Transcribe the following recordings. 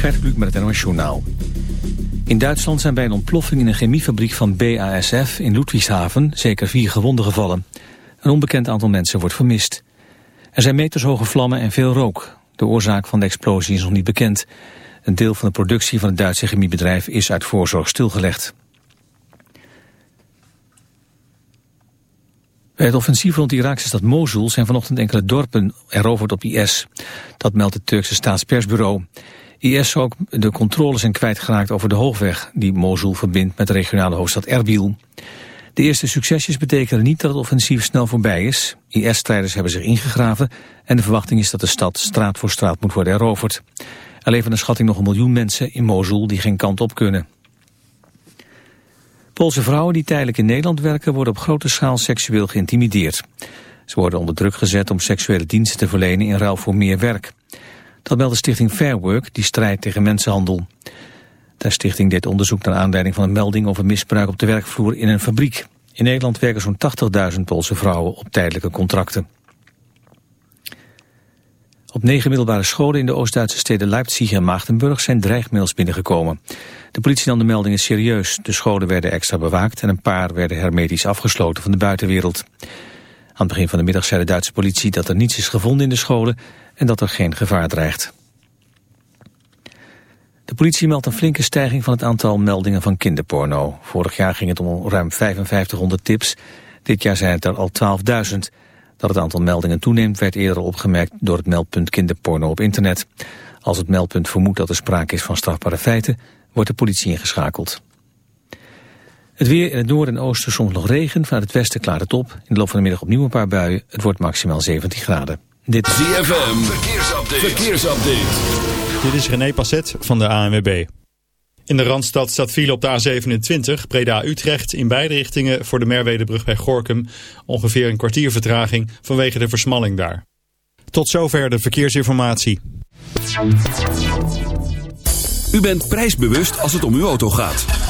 Gert Kluk met het NOS Journaal. In Duitsland zijn bij een ontploffing in een chemiefabriek van BASF in Ludwigshaven zeker vier gewonden gevallen. Een onbekend aantal mensen wordt vermist. Er zijn metershoge vlammen en veel rook. De oorzaak van de explosie is nog niet bekend. Een deel van de productie van het Duitse chemiebedrijf is uit voorzorg stilgelegd. Bij het offensief rond de Iraakse stad Mosul zijn vanochtend enkele dorpen eroverd op IS. Dat meldt het Turkse staatspersbureau. IS ook de controles zijn kwijtgeraakt over de hoogweg die Mosul verbindt met de regionale hoofdstad Erbil. De eerste succesjes betekenen niet dat het offensief snel voorbij is. IS-strijders hebben zich ingegraven en de verwachting is dat de stad straat voor straat moet worden eroverd. Er leven een schatting nog een miljoen mensen in Mosul die geen kant op kunnen. Poolse vrouwen die tijdelijk in Nederland werken worden op grote schaal seksueel geïntimideerd. Ze worden onder druk gezet om seksuele diensten te verlenen in ruil voor meer werk. Dat meldt de stichting Fair Work, die strijdt tegen mensenhandel. De stichting deed onderzoek naar aanleiding van een melding over misbruik op de werkvloer in een fabriek. In Nederland werken zo'n 80.000 Poolse vrouwen op tijdelijke contracten. Op negen middelbare scholen in de Oost-Duitse steden Leipzig en Maagdenburg zijn dreigmails binnengekomen. De politie nam de meldingen serieus. De scholen werden extra bewaakt en een paar werden hermetisch afgesloten van de buitenwereld. Aan het begin van de middag zei de Duitse politie dat er niets is gevonden in de scholen en dat er geen gevaar dreigt. De politie meldt een flinke stijging van het aantal meldingen van kinderporno. Vorig jaar ging het om ruim 5500 tips. Dit jaar zijn het er al 12.000. Dat het aantal meldingen toeneemt werd eerder opgemerkt door het meldpunt kinderporno op internet. Als het meldpunt vermoedt dat er sprake is van strafbare feiten, wordt de politie ingeschakeld. Het weer in het noorden en oosten soms nog regen. Vanuit het westen klaart het op. In de loop van de middag opnieuw een paar buien. Het wordt maximaal 17 graden. Dit is ZFM. Verkeersupdate. Verkeersupdate. Dit is René Passet van de ANWB. In de Randstad staat file op de A27, Breda-Utrecht, in beide richtingen voor de Merwedebrug bij Gorkum. Ongeveer een kwartier vertraging vanwege de versmalling daar. Tot zover de verkeersinformatie. U bent prijsbewust als het om uw auto gaat.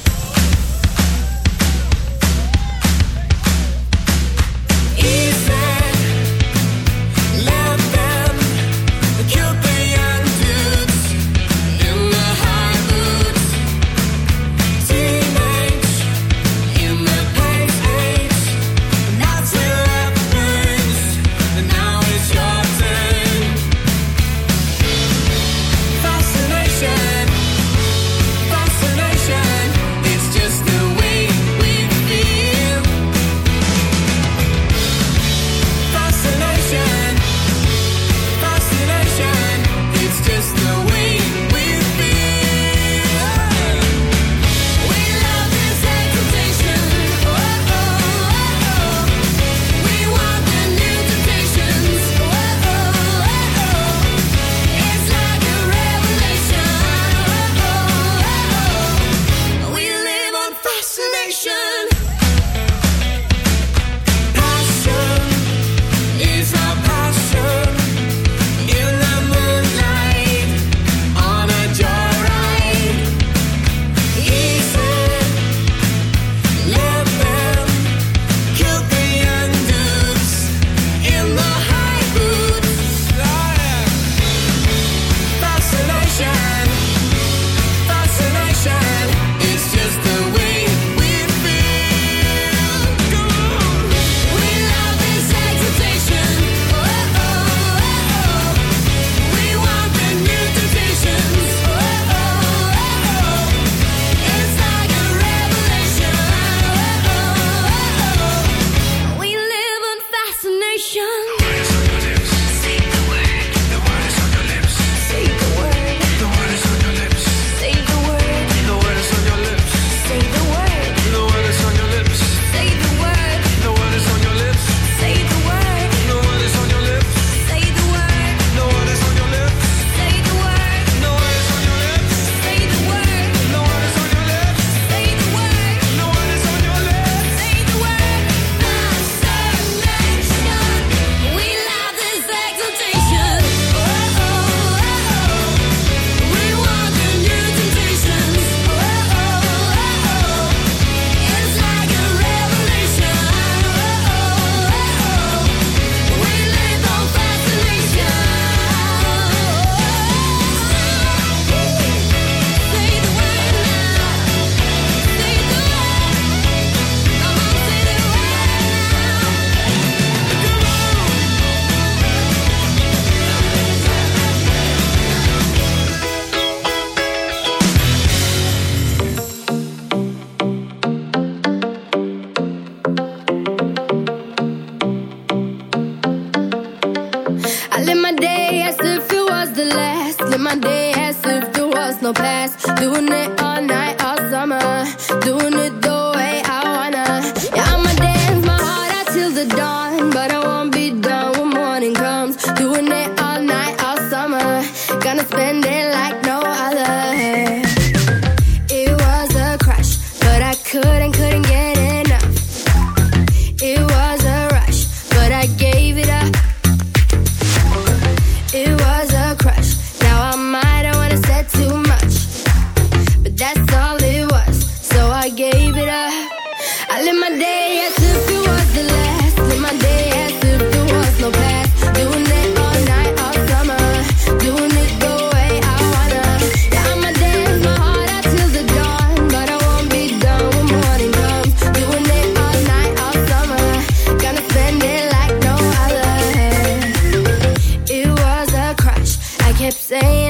kept saying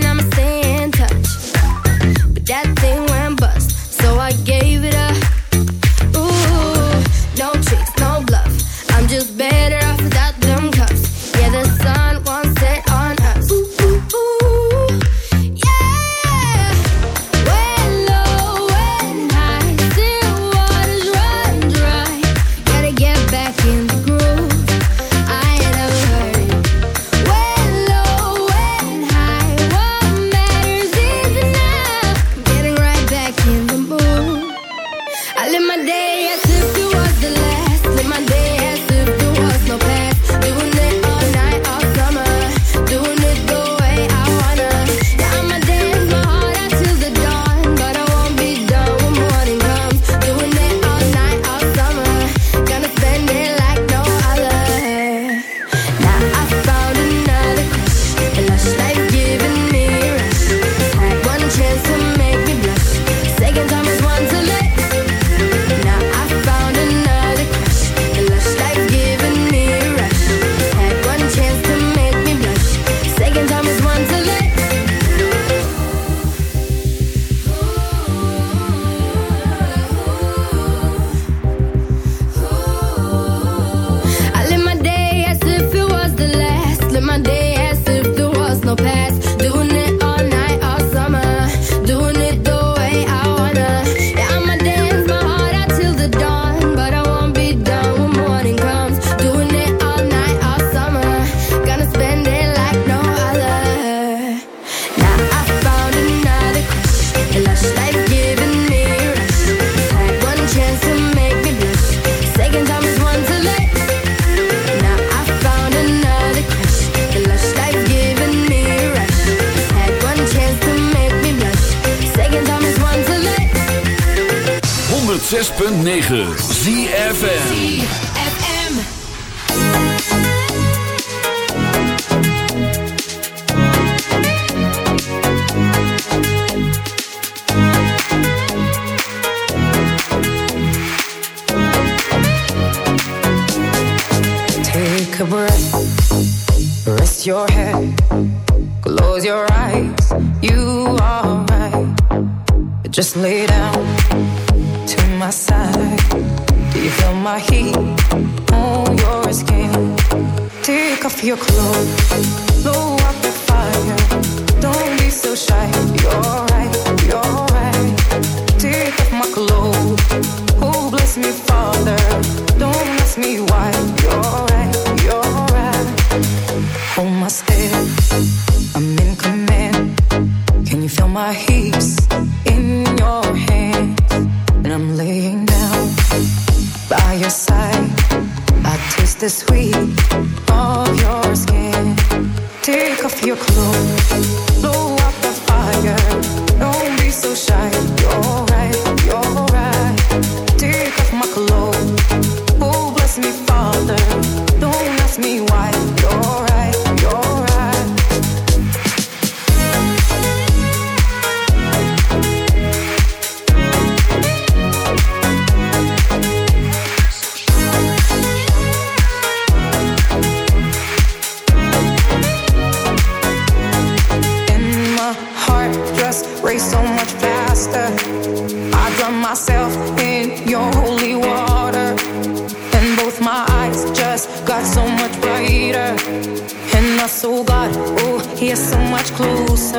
106.9 ZFM. Take a breath, rest your head, close your eyes. You are right. Just lay down your clothes.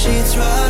sheets right